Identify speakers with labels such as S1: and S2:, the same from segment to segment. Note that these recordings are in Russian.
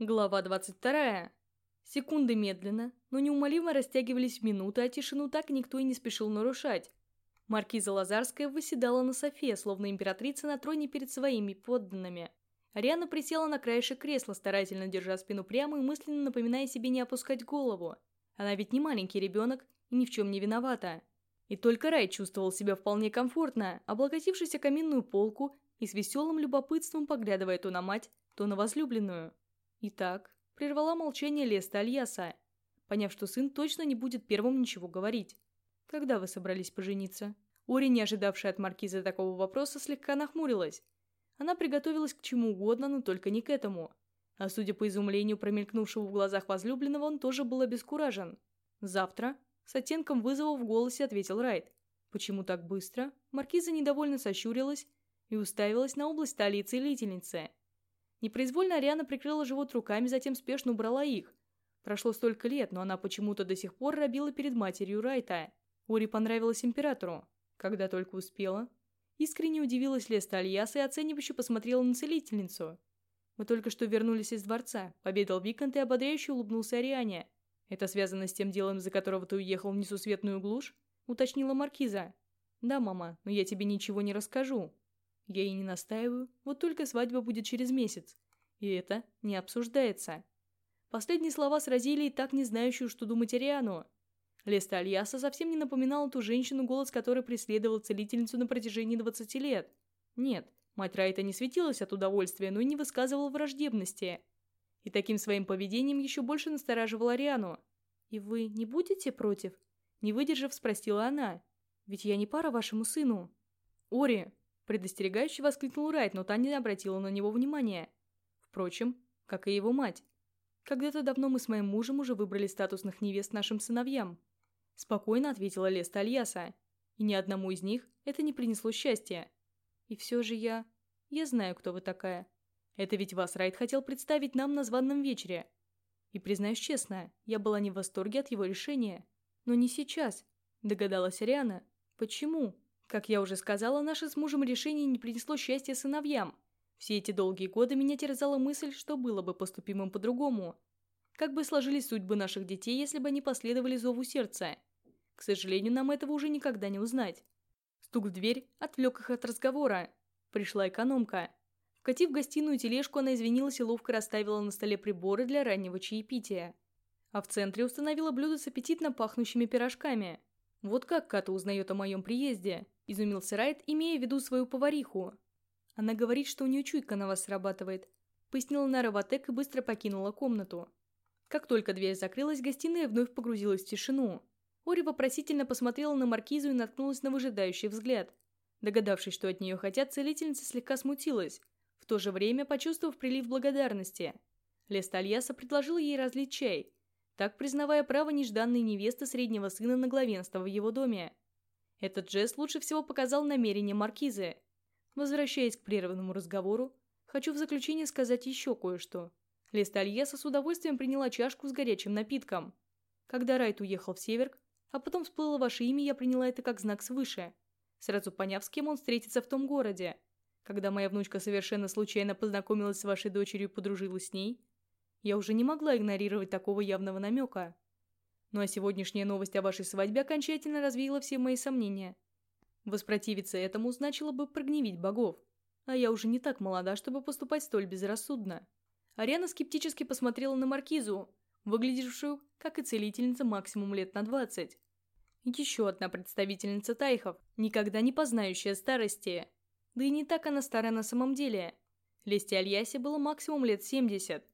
S1: Глава 22. Секунды медленно, но неумолимо растягивались минуты, а тишину так никто и не спешил нарушать. Маркиза Лазарская выседала на софе, словно императрица на троне перед своими подданными. Ариана присела на краешек кресла, старательно держа спину прямо и мысленно напоминая себе не опускать голову. Она ведь не маленький ребенок и ни в чем не виновата. И только Рай чувствовал себя вполне комфортно, облокотившись о каминную полку и с веселым любопытством поглядывая то на мать, то на возлюбленную. Итак, прервала молчание Леста Альяса, поняв, что сын точно не будет первым ничего говорить. «Когда вы собрались пожениться?» Ори, не ожидавшая от маркиза такого вопроса, слегка нахмурилась. Она приготовилась к чему угодно, но только не к этому. А судя по изумлению, промелькнувшего в глазах возлюбленного, он тоже был обескуражен. «Завтра?» С оттенком вызова в голосе ответил Райт. «Почему так быстро?» Маркиза недовольно сощурилась и уставилась на область талии целительницы. Непроизвольно Ариана прикрыла живот руками, затем спешно убрала их. Прошло столько лет, но она почему-то до сих пор робила перед матерью Райта. Ори понравилась императору. Когда только успела. Искренне удивилась Леста Альяса и оценивающе посмотрела на целительницу. «Мы только что вернулись из дворца», — победил Викант и ободряюще улыбнулся Ариане. «Это связано с тем делом, из-за которого ты уехал в несусветную глушь?» — уточнила Маркиза. «Да, мама, но я тебе ничего не расскажу», я и не настаиваю, вот только свадьба будет через месяц. И это не обсуждается. Последние слова сразили и так не знающую, что думать Ариану. Леста Альяса совсем не напоминала ту женщину, голос которой преследовал целительницу на протяжении 20 лет. Нет, мать Райта не светилась от удовольствия, но и не высказывала враждебности. И таким своим поведением еще больше настораживала Ариану. «И вы не будете против?» Не выдержав, спросила она. «Ведь я не пара вашему сыну». «Ори, Предостерегающе воскликнул Райт, но та не обратила на него внимания. Впрочем, как и его мать. Когда-то давно мы с моим мужем уже выбрали статусных невест нашим сыновьям. Спокойно ответила Леста Альяса. И ни одному из них это не принесло счастья. И все же я... Я знаю, кто вы такая. Это ведь вас Райт хотел представить нам на званном вечере. И признаюсь честно, я была не в восторге от его решения. Но не сейчас, догадалась Ариана. Почему? Как я уже сказала, наше с мужем решение не принесло счастья сыновьям. Все эти долгие годы меня терзала мысль, что было бы поступимым по-другому. Как бы сложились судьбы наших детей, если бы они последовали зову сердца? К сожалению, нам этого уже никогда не узнать. Стук в дверь отвлек их от разговора. Пришла экономка. Вкатив в гостиную тележку, она извинилась и ловко расставила на столе приборы для раннего чаепития. А в центре установила блюдо с аппетитно пахнущими пирожками. Вот как Ката узнает о моем приезде? – изумился Райт, имея в виду свою повариху. «Она говорит, что у нее чуйка на вас срабатывает», – пояснила Нара Ватек и быстро покинула комнату. Как только дверь закрылась, гостиная вновь погрузилась в тишину. Ори вопросительно посмотрела на маркизу и наткнулась на выжидающий взгляд. Догадавшись, что от нее хотят, целительница слегка смутилась, в то же время почувствовав прилив благодарности. Леста Альяса предложила ей разлить чай, так признавая право нежданной невесты среднего сына на главенство в его доме. Этот жест лучше всего показал намерение маркизы. Возвращаясь к прерванному разговору, хочу в заключение сказать еще кое-что. Лестальеса с удовольствием приняла чашку с горячим напитком. Когда Райт уехал в Северк, а потом всплыло ваше имя, я приняла это как знак свыше, сразу поняв, с кем он встретится в том городе. Когда моя внучка совершенно случайно познакомилась с вашей дочерью и подружилась с ней, я уже не могла игнорировать такого явного намека. Ну а сегодняшняя новость о вашей свадьбе окончательно развеяла все мои сомнения. Воспротивиться этому значило бы прогневить богов. А я уже не так молода, чтобы поступать столь безрассудно. Ариана скептически посмотрела на Маркизу, выглядевшую, как и целительница, максимум лет на двадцать. Еще одна представительница Тайхов, никогда не познающая старости. Да и не так она старая на самом деле. Лесте Альясе было максимум лет 70.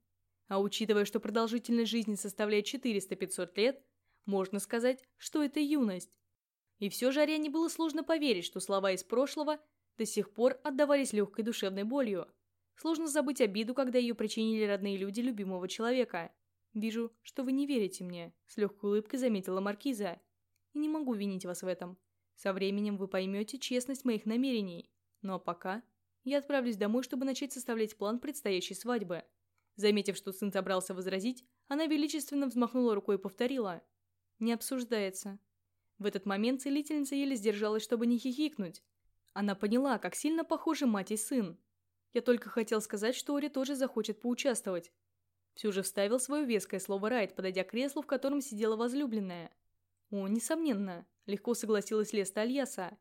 S1: А учитывая, что продолжительность жизни составляет 400-500 лет, можно сказать, что это юность. И все же Ариане было сложно поверить, что слова из прошлого до сих пор отдавались легкой душевной болью. Сложно забыть обиду, когда ее причинили родные люди любимого человека. «Вижу, что вы не верите мне», — с легкой улыбкой заметила Маркиза. «И не могу винить вас в этом. Со временем вы поймете честность моих намерений. Ну пока я отправлюсь домой, чтобы начать составлять план предстоящей свадьбы». Заметив, что сын собрался возразить, она величественно взмахнула рукой и повторила не обсуждается. В этот момент целительница еле сдержалась, чтобы не хихикнуть. Она поняла, как сильно похожи мать и сын. Я только хотел сказать, что Ори тоже захочет поучаствовать. Все же вставил свое веское слово Райт, подойдя к креслу, в котором сидела возлюбленная. «О, несомненно», — легко согласилась Леста Альяса.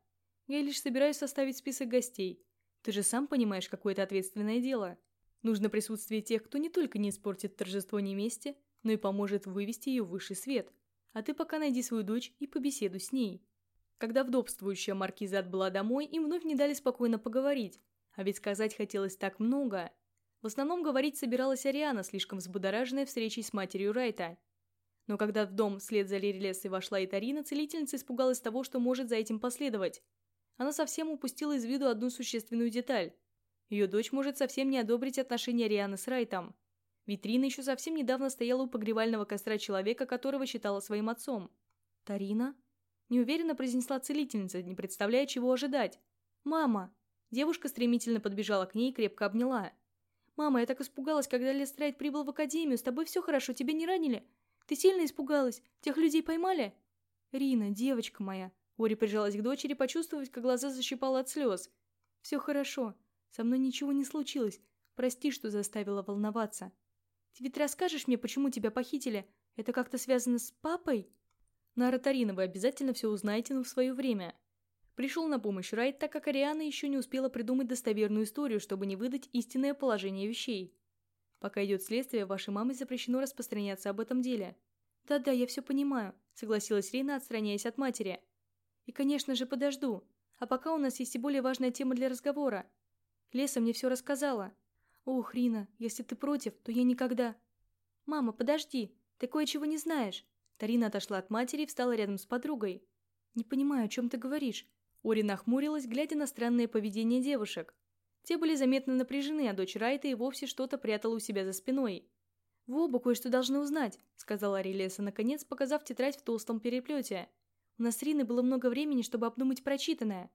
S1: «Я лишь собираюсь составить список гостей. Ты же сам понимаешь, какое это ответственное дело. Нужно присутствие тех, кто не только не испортит торжество невесте, но и поможет вывести ее в высший свет. А ты пока найди свою дочь и побеседуй с ней». Когда вдобствующая маркиза отбыла домой, им вновь не дали спокойно поговорить. А ведь сказать хотелось так много. В основном говорить собиралась Ариана, слишком взбудораженная встречей с матерью Райта. Но когда в дом вслед за Лирилесой вошла и Тарина, целительница испугалась того, что может за этим последовать. Она совсем упустила из виду одну существенную деталь. Ее дочь может совсем не одобрить отношения Арианы с Райтом. Витрина еще совсем недавно стояла у погревального костра человека, которого считала своим отцом. «Тарина?» Неуверенно произнесла целительница, не представляя, чего ожидать. «Мама!» Девушка стремительно подбежала к ней и крепко обняла. «Мама, я так испугалась, когда Лестрайт прибыл в академию. С тобой все хорошо, тебя не ранили? Ты сильно испугалась? Тех людей поймали?» «Рина, девочка моя!» Ори прижалась к дочери, почувствовать, как глаза защипала от слез. «Все хорошо. Со мной ничего не случилось. Прости, что заставила волноваться. Ты ведь расскажешь мне, почему тебя похитили? Это как-то связано с папой?» «На Ротарина вы обязательно все узнаете, но в свое время». Пришел на помощь Райт, так как Ариана еще не успела придумать достоверную историю, чтобы не выдать истинное положение вещей. Пока идет следствие, вашей маме запрещено распространяться об этом деле. Да-да, я все понимаю, согласилась Рина, отстраняясь от матери. И, конечно же, подожду. А пока у нас есть и более важная тема для разговора. Леса мне все рассказала. Ох, Рина, если ты против, то я никогда... Мама, подожди, ты кое-чего не знаешь. Тарина отошла от матери и встала рядом с подругой. «Не понимаю, о чем ты говоришь. Ори нахмурилась, глядя на странное поведение девушек. Те были заметно напряжены, а дочь Райта и вовсе что-то прятала у себя за спиной. «Вы оба кое-что должны узнать», — сказала Арилеса, наконец, показав тетрадь в толстом переплете. «У нас с Риной было много времени, чтобы обдумать прочитанное».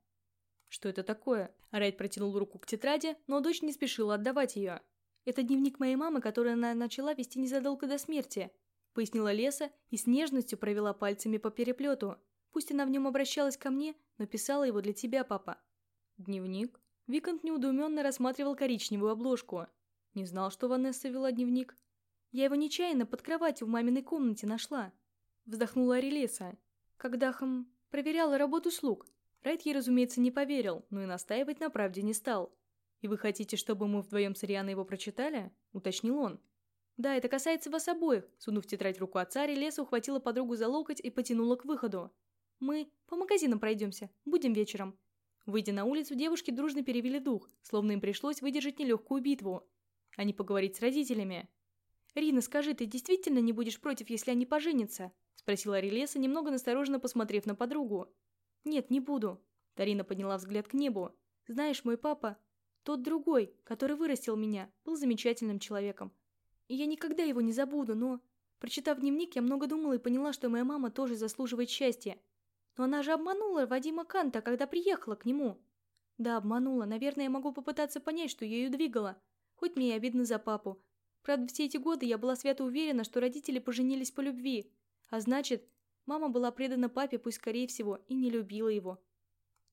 S1: «Что это такое?» Райт протянул руку к тетради, но дочь не спешила отдавать ее. «Это дневник моей мамы, который она начала вести незадолго до смерти», — пояснила Леса и с нежностью провела пальцами по переплету. Пусть она в нем обращалась ко мне, но писала его для тебя, папа». «Дневник?» Викант неудуменно рассматривал коричневую обложку. Не знал, что Ванесса вела дневник. «Я его нечаянно под кроватью в маминой комнате нашла». Вздохнула Арелеса. Когда, хм, проверяла работу слуг. Райт ей, разумеется, не поверил, но и настаивать на правде не стал. «И вы хотите, чтобы мы вдвоем с Арианой его прочитали?» – уточнил он. «Да, это касается вас обоих», – сунув тетрадь в руку отца, Релеса ухватила подругу за локоть и потянула к выходу. Мы по магазинам пройдемся. Будем вечером». Выйдя на улицу, девушки дружно перевели дух, словно им пришлось выдержать нелегкую битву, а не поговорить с родителями. «Рина, скажи, ты действительно не будешь против, если они поженятся?» – спросила Релеса, немного настороженно посмотрев на подругу. «Нет, не буду». Тарина подняла взгляд к небу. «Знаешь, мой папа, тот другой, который вырастил меня, был замечательным человеком. И я никогда его не забуду, но...» Прочитав дневник, я много думала и поняла, что моя мама тоже заслуживает счастья. Но она же обманула Вадима Канта, когда приехала к нему. Да, обманула. Наверное, я могу попытаться понять, что ею двигало. Хоть мне и обидно за папу. Правда, все эти годы я была свято уверена, что родители поженились по любви. А значит, мама была предана папе, пусть скорее всего, и не любила его.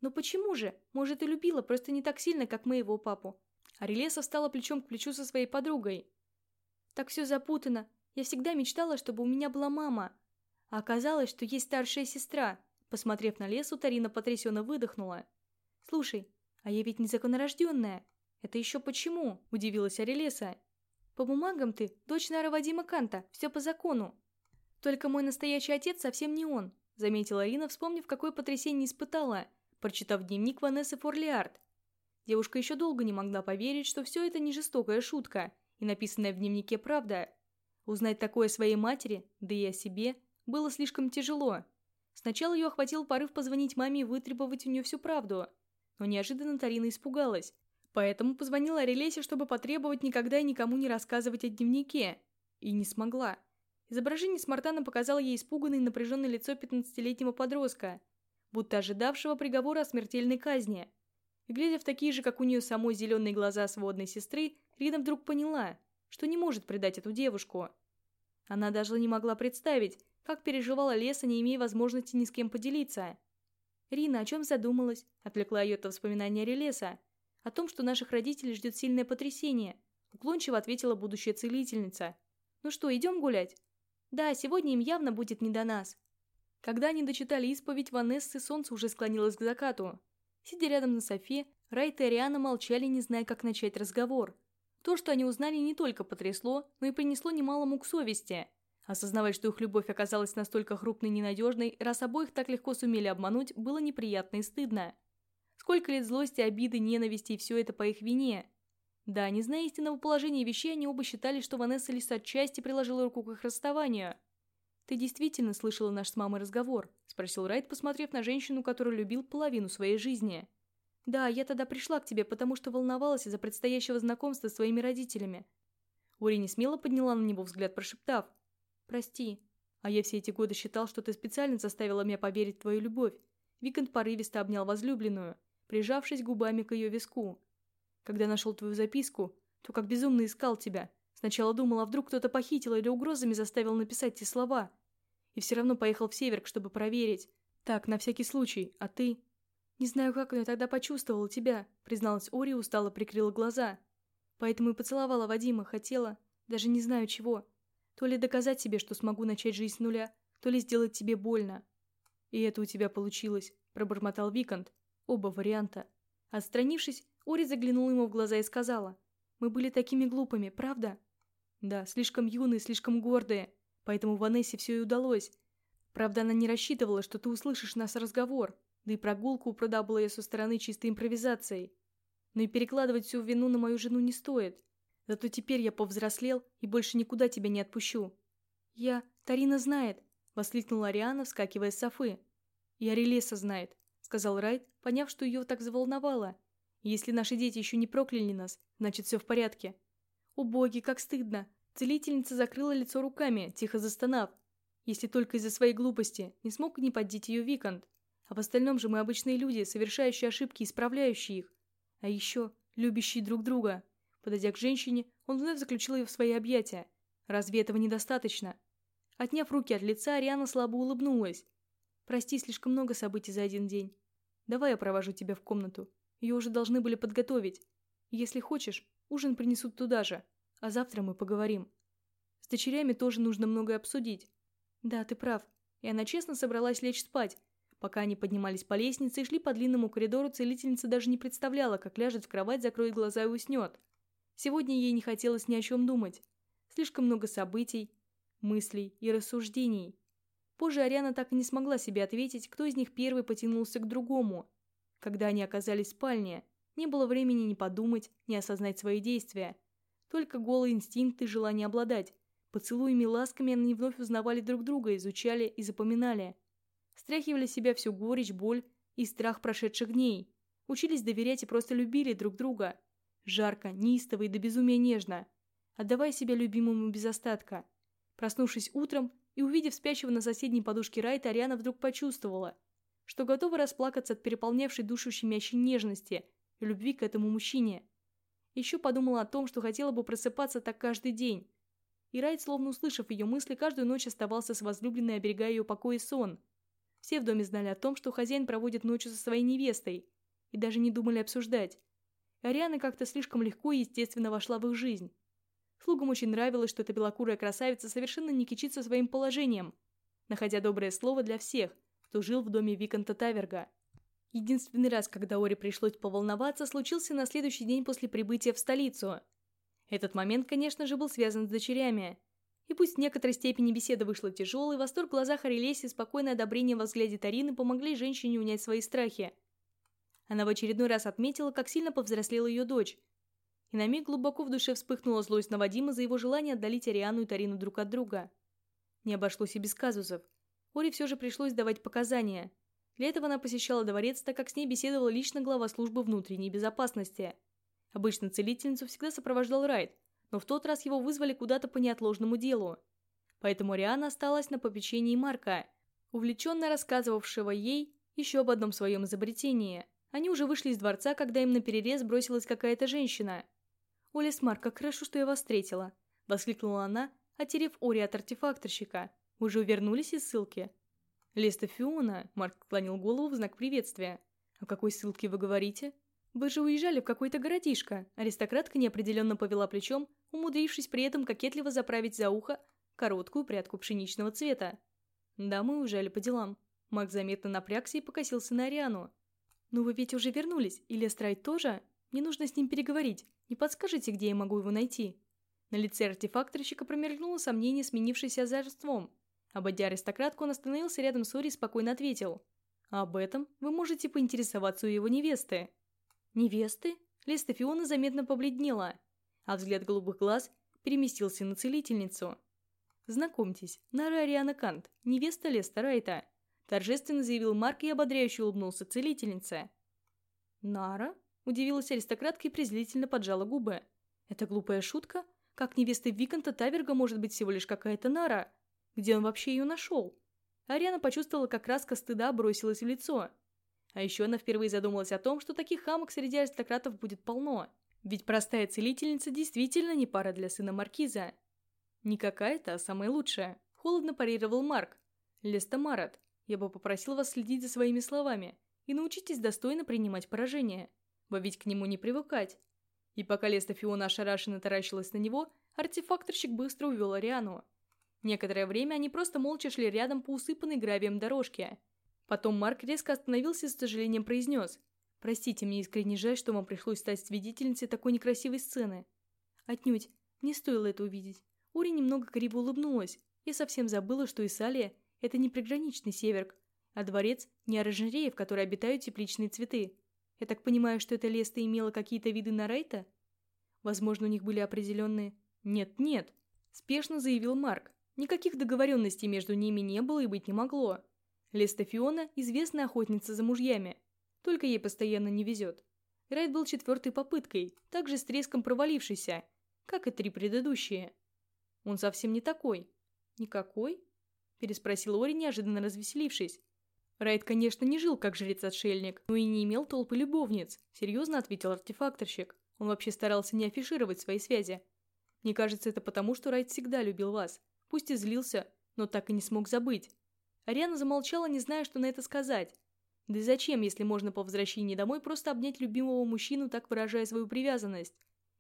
S1: Но почему же? Может, и любила, просто не так сильно, как моего папу. Арелеса встала плечом к плечу со своей подругой. Так все запутано. Я всегда мечтала, чтобы у меня была мама. А оказалось, что есть старшая сестра. Посмотрев на лесу, Тарина потрясенно выдохнула. «Слушай, а я ведь незаконнорожденная. Это еще почему?» – удивилась Арелеса. «По бумагам ты дочь Нара Вадима Канта, все по закону. Только мой настоящий отец совсем не он», – заметила Арина, вспомнив, какое потрясение испытала, прочитав дневник Ванессы Форлиард. Девушка еще долго не могла поверить, что все это не жестокая шутка, и написанная в дневнике правда. Узнать такое своей матери, да и о себе, было слишком тяжело. Сначала ее охватил порыв позвонить маме и вытребовать у нее всю правду. Но неожиданно Тарина испугалась. Поэтому позвонила Арелесе, чтобы потребовать никогда и никому не рассказывать о дневнике. И не смогла. Изображение Смартана показало ей испуганное и напряженное лицо 15-летнего подростка, будто ожидавшего приговора о смертельной казни. И глядя в такие же, как у нее самой зеленые глаза сводной сестры, Рина вдруг поняла, что не может предать эту девушку. Она даже не могла представить, как переживала Леса, не имея возможности ни с кем поделиться. «Рина, о чем задумалась?» – отвлекла ее от воспоминания Релеса. «О том, что наших родителей ждет сильное потрясение», – уклончиво ответила будущая целительница. Ну что, идем гулять? Да, сегодня им явно будет не до нас. Когда они дочитали исповедь Ванессы, солнце уже склонилось к закату. Сидя рядом на софе, Райт и Ариана молчали, не зная, как начать разговор. То, что они узнали, не только потрясло, но и принесло немало мук совести. Осознавать, что их любовь оказалась настолько хрупной и ненадежной, раз обоих так легко сумели обмануть, было неприятно и стыдно. Сколько лет злости, обиды, ненависти и все это по их вине. Да, не зная истинного положения вещей, они оба считали, что Ванесса лишь отчасти приложила руку к их расставанию. «Ты действительно слышала наш с мамой разговор?» – спросил Райт, посмотрев на женщину, которую любил половину своей жизни. «Да, я тогда пришла к тебе, потому что волновалась из-за предстоящего знакомства с твоими родителями». Ури не смело подняла на него взгляд, прошептав. «Прости. А я все эти годы считал, что ты специально заставила меня поверить в твою любовь». Викант порывисто обнял возлюбленную, прижавшись губами к ее виску. «Когда нашел твою записку, то как безумно искал тебя. Сначала думал, а вдруг кто-то похитил или угрозами заставил написать те слова. И все равно поехал в Северк, чтобы проверить. Так, на всякий случай. А ты?» «Не знаю, как, но я тогда почувствовала тебя», — призналась Ори устало прикрыла глаза. «Поэтому и поцеловала Вадима, хотела. Даже не знаю чего. То ли доказать себе, что смогу начать жизнь с нуля, то ли сделать тебе больно». «И это у тебя получилось», — пробормотал Викант. «Оба варианта». Отстранившись, Ори заглянула ему в глаза и сказала. «Мы были такими глупыми, правда?» «Да, слишком юные, слишком гордые. Поэтому Ванессе все и удалось. Правда, она не рассчитывала, что ты услышишь нас разговор. Да и прогулку у пруда была я со стороны чистой импровизацией. Но и перекладывать всю вину на мою жену не стоит. Зато теперь я повзрослел и больше никуда тебя не отпущу. Я... Тарина знает, воскликнула Ариана, вскакивая с Софы. И Арелеса знает, сказал Райт, поняв, что ее так заволновало. Если наши дети еще не прокляли нас, значит все в порядке. О боги, как стыдно! Целительница закрыла лицо руками, тихо застонав. Если только из-за своей глупости не смог не поддеть ее Викант. А в остальном же мы обычные люди, совершающие ошибки и исправляющие их. А еще любящие друг друга. Подойдя к женщине, он вновь заключил ее в свои объятия. Разве этого недостаточно? Отняв руки от лица, Ариана слабо улыбнулась. «Прости, слишком много событий за один день. Давай я провожу тебя в комнату. Ее уже должны были подготовить. Если хочешь, ужин принесут туда же. А завтра мы поговорим. С дочерями тоже нужно многое обсудить. Да, ты прав. И она честно собралась лечь спать, Пока они поднимались по лестнице и шли по длинному коридору, целительница даже не представляла, как ляжет в кровать, закроет глаза и уснет. Сегодня ей не хотелось ни о чем думать. Слишком много событий, мыслей и рассуждений. Позже Ариана так и не смогла себе ответить, кто из них первый потянулся к другому. Когда они оказались в спальне, не было времени ни подумать, ни осознать свои действия. Только голые инстинкты и желание обладать. Поцелуями и ласками они вновь узнавали друг друга, изучали и запоминали – Стряхивали себя всю горечь, боль и страх прошедших дней. Учились доверять и просто любили друг друга. Жарко, неистово и до безумия нежно. Отдавая себя любимому без остатка. Проснувшись утром и увидев спящего на соседней подушке Райта, Ариана вдруг почувствовала, что готова расплакаться от переполнявшей душу щемящей нежности и любви к этому мужчине. Еще подумала о том, что хотела бы просыпаться так каждый день. И Райт, словно услышав ее мысли, каждую ночь оставался с возлюбленной, оберегая ее покой и сон – все в доме знали о том, что хозяин проводит ночью со своей невестой, и даже не думали обсуждать. Ариана как-то слишком легко и естественно вошла в их жизнь. Слугам очень нравилось, что эта белокурая красавица совершенно не кичится своим положением, находя доброе слово для всех, кто жил в доме Виконта Таверга. Единственный раз, когда Оре пришлось поволноваться, случился на следующий день после прибытия в столицу. Этот момент, конечно же, был связан с дочерями – и пусть в некоторой степени беседа вышла тяжелой, восторг в глазах Арелеси и спокойное одобрение во взгляде Тарины помогли женщине унять свои страхи. Она в очередной раз отметила, как сильно повзрослела ее дочь. И на миг глубоко в душе вспыхнула злость на Вадима за его желание отдалить Ариану и Тарину друг от друга. Не обошлось и без казусов. Оре все же пришлось давать показания. Для этого она посещала дворец, так как с ней беседовала лично глава службы внутренней безопасности. Обычно целительницу всегда сопровождал Райт, но в тот раз его вызвали куда-то по неотложному делу. Поэтому Риана осталась на попечении Марка, увлеченно рассказывавшего ей еще об одном своем изобретении. Они уже вышли из дворца, когда им на перерез бросилась какая-то женщина. «Олес Марк, как хорошо, что я вас встретила!» – воскликнула она, отерев Ори от артефакторщика. «Вы же вернулись из ссылки?» «Леста Фиона», – Марк склонил голову в знак приветствия. «О какой ссылке вы говорите?» «Вы же уезжали в какой-то городишко!» Аристократка неопределенно повела плечом, умудрившись при этом кокетливо заправить за ухо короткую прядку пшеничного цвета. Дамы уезжали по делам. Маг заметно напрягся и покосился на Ариану. «Ну вы ведь уже вернулись, и Лестрайт тоже? Мне нужно с ним переговорить. Не подскажете, где я могу его найти?» На лице артефакторщика промелькнуло сомнение, сменившееся озорством. Обойдя аристократку, он остановился рядом с Ори и спокойно ответил. «Об этом вы можете поинтересоваться у его невесты». «Невесты?» Леста Фиона заметно побледнела, а взгляд голубых глаз переместился на целительницу. «Знакомьтесь, Нара Ариана Кант, невеста Леста Райта», торжественно заявил Марк и ободряюще улыбнулся целительнице. «Нара?» – удивилась аристократка и презрительно поджала губы. «Это глупая шутка? Как невеста Виконта Таверга может быть всего лишь какая-то Нара? Где он вообще ее нашел? Ариана почувствовала, как краска стыда бросилась в лицо. А еще она впервые задумалась о том, что таких хамок среди аристократов будет полно. Ведь простая целительница действительно не пара для сына Маркиза. Не какая-то, а самая лучшая. Холодно парировал Марк. Леста Марат, я бы попросил вас следить за своими словами и научитесь достойно принимать поражение. Вы ведь к нему не привыкать. И пока Леста Фиона ошарашенно таращилась на него, артефакторщик быстро увел Ариану. Некоторое время они просто молча шли рядом по усыпанной гравием дорожке. Потом Марк резко остановился и с сожалением произнес. «Простите, мне искренне жаль, что вам пришлось стать свидетельницей такой некрасивой сцены». «Отнюдь, не стоило это увидеть». Ури немного криво улыбнулась. Я совсем забыла, что Исалия – это не приграничный северк, а дворец не оранжерея, в которой обитают тепличные цветы. Я так понимаю, что эта Леста имела какие-то виды на Райта? Возможно, у них были определенные... Нет-нет, спешно заявил Марк. Никаких договоренностей между ними не было и быть не могло. Леста Фиона – известная охотница за мужьями. Только ей постоянно не везет. Райт был четвертой попыткой, также с треском провалившийся, как и три предыдущие. Он совсем не такой. Никакой? Переспросил Ори, неожиданно развеселившись. Райт, конечно, не жил как жрец-отшельник, но и не имел толпы любовниц, серьезно ответил артефакторщик. Он вообще старался не афишировать свои связи. Мне кажется, это потому, что Райт всегда любил вас. Пусть и злился, но так и не смог забыть. Ариана замолчала, не зная, что на это сказать. Да и зачем, если можно по возвращении домой просто обнять любимого мужчину, так выражая свою привязанность?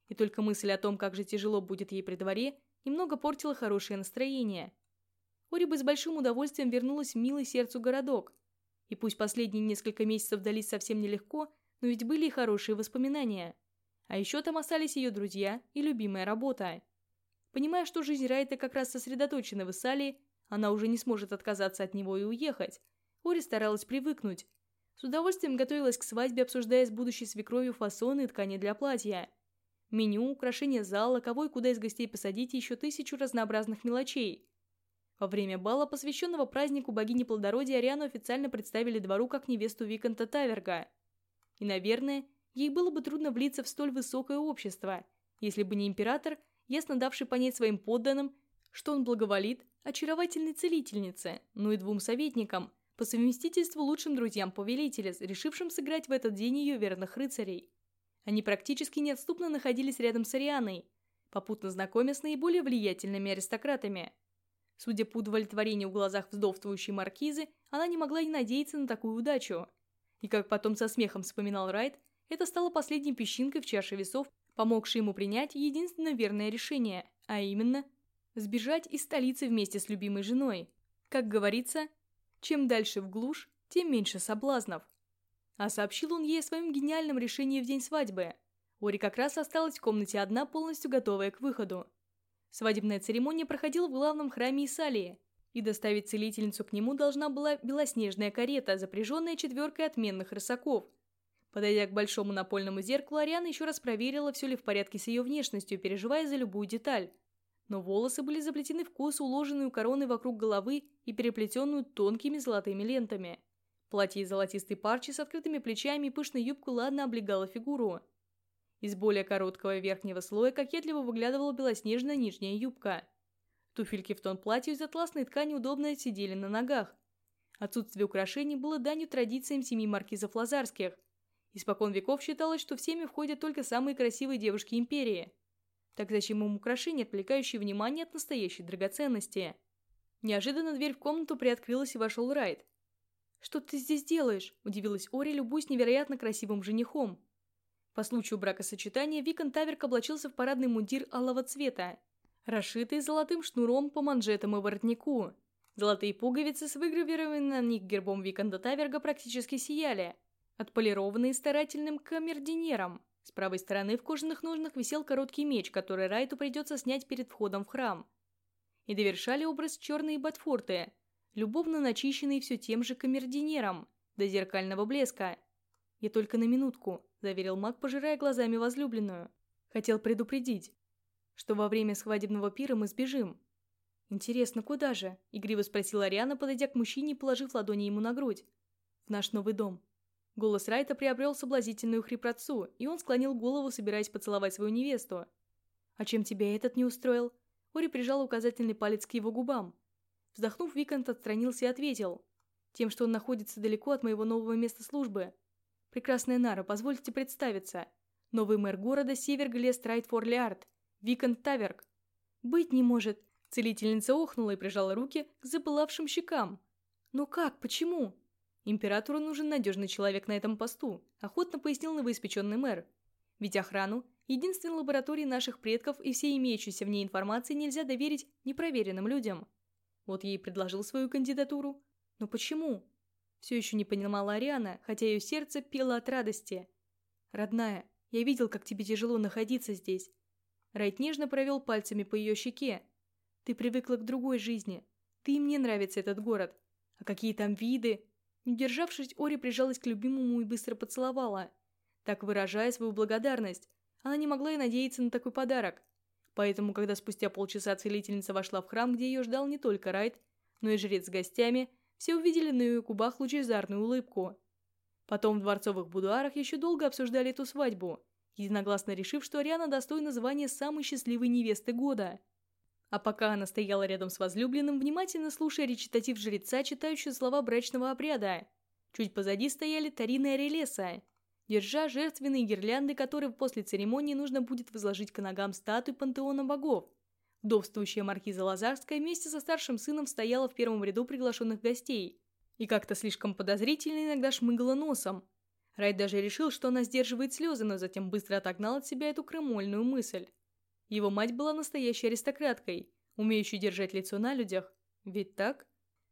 S1: И только мысль о том, как же тяжело будет ей при дворе, немного портила хорошее настроение. Ори бы с большим удовольствием вернулась в милый сердцу городок, и пусть последние несколько месяцев дались совсем нелегко, но ведь были и хорошие воспоминания. А еще там остались ее друзья и любимая работа. Понимая, что жизнь Райта как раз сосредоточена в Исалии, она уже не сможет отказаться от него и уехать. Ори старалась привыкнуть. С удовольствием готовилась к свадьбе, обсуждая с будущей свекровью фасоны и ткани для платья. Меню, украшение зала, кого и куда из гостей посадить и еще тысячу разнообразных мелочей. Во время бала, посвященного празднику богини плодородия, Ариану официально представили двору как невесту Виконта Таверга. И, наверное, ей было бы трудно влиться в столь высокое общество, если бы не император, ясно давший понять своим подданным, что он благоволит очаровательной целительнице, ну и двум советникам, по совместительству лучшим друзьям повелителя, решившим сыграть в этот день ее верных рыцарей. Они практически неотступно находились рядом с Арианой, попутно знакомя с наиболее влиятельными аристократами – Судя по удовлетворению в глазах вздовствующей маркизы, она не могла и надеяться на такую удачу. И как потом со смехом вспоминал Райт, это стало последней песчинкой в чаше весов, помогшей ему принять единственно верное решение, а именно сбежать из столицы вместе с любимой женой. Как говорится, чем дальше в глушь, тем меньше соблазнов. А сообщил он ей о своем гениальном решении в день свадьбы. Ори как раз осталась в комнате одна, полностью готовая к выходу. Свадебная церемония проходила в главном храме Исалии, и доставить целительницу к нему должна была белоснежная карета, запряженная четверкой отменных рысаков. Подойдя к большому напольному зеркалу, Ариана еще раз проверила, все ли в порядке с ее внешностью, переживая за любую деталь. Но волосы были заплетены в косу, уложенную короной вокруг головы и переплетенную тонкими золотыми лентами. Платье из золотистой парчи с открытыми плечами и пышной юбкой ладно облегало фигуру. Из более короткого верхнего слоя кокетливо выглядывала белоснежная нижняя юбка. Туфельки в тон платью из атласной ткани удобно сидели на ногах. Отсутствие украшений было данью традициям семьи маркизов Лазарских. Испокон веков считалось, что в семьи входят только самые красивые девушки империи. Так зачем им украшения, отвлекающие внимание от настоящей драгоценности? Неожиданно дверь в комнату приоткрылась и вошел Райт. «Что ты здесь делаешь?» – удивилась Ори, любуясь невероятно красивым женихом. По случаю бракосочетания Викон Таверк облачился в парадный мундир алого цвета, расшитый золотым шнуром по манжетам и воротнику. Золотые пуговицы с выгравированным на них гербом Виконда Таверга практически сияли, отполированные старательным камердинером. С правой стороны в кожаных ножнах висел короткий меч, который Райту придется снять перед входом в храм. И довершали образ черные ботфорты, любовно начищенные все тем же камердинером, до зеркального блеска. «Я только на минутку», – заверил маг, пожирая глазами возлюбленную. «Хотел предупредить, что во время свадебного пира мы сбежим». «Интересно, куда же?» – игриво спросила Ариана, подойдя к мужчине и положив ладони ему на грудь. «В наш новый дом». Голос Райта приобрел соблазнительную хрипотцу, и он склонил голову, собираясь поцеловать свою невесту. «А чем тебя этот не устроил?» Ори прижал указательный палец к его губам. Вздохнув, Викант отстранился и ответил. «Тем, что он находится далеко от моего нового места службы. Прекрасная Нара, позвольте представиться. Новый мэр города Север Глест Райтфор-Лиард. Викант Таверк». «Быть не может!» Целительница охнула и прижала руки к запылавшим щекам. «Но как? Почему?» «Императору нужен надежный человек на этом посту», – охотно пояснил новоиспеченный мэр. «Ведь охрану, единственной лаборатории наших предков и всей имеющейся в ней информации нельзя доверить непроверенным людям». Вот ей предложил свою кандидатуру. Но почему? Все еще не понимала Ариана, хотя ее сердце пело от радости. «Родная, я видел, как тебе тяжело находиться здесь». Райт нежно провел пальцами по ее щеке. «Ты привыкла к другой жизни. Ты и мне нравится этот город. А какие там виды, не удержавшись, Ори прижалась к любимому и быстро поцеловала. Так выражая свою благодарность, она не могла и надеяться на такой подарок. Поэтому, когда спустя полчаса целительница вошла в храм, где ее ждал не только Райт, но и жрец с гостями, все увидели на ее губах лучезарную улыбку. Потом в дворцовых будуарах еще долго обсуждали эту свадьбу, единогласно решив, что Ариана достойна звания самой счастливой невесты года – а пока она стояла рядом с возлюбленным, внимательно слушая речитатив жреца, читающий слова брачного обряда. Чуть позади стояли Тарина и Релеса, держа жертвенные гирлянды, которые после церемонии нужно будет возложить к ногам статуи пантеона богов. Вдовствующая маркиза Лазарская вместе со старшим сыном стояла в первом ряду приглашенных гостей. И как-то слишком подозрительно иногда шмыгала носом. Райт даже решил, что она сдерживает слезы, но затем быстро отогнал от себя эту крамольную мысль. Его мать была настоящей аристократкой, умеющей держать лицо на людях. Ведь так?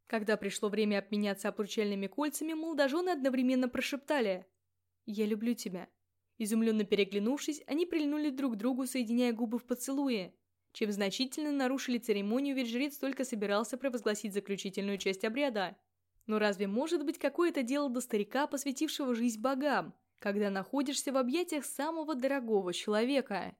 S1: Когда пришло время обменяться обручальными кольцами, молодожены одновременно прошептали «Я люблю тебя». Изумленно переглянувшись, они прильнули друг к другу, соединяя губы в поцелуе, чем значительно нарушили церемонию, ведь жрец только собирался провозгласить заключительную часть обряда. Но разве может быть какое-то дело до старика, посвятившего жизнь богам, когда находишься в объятиях самого дорогого человека?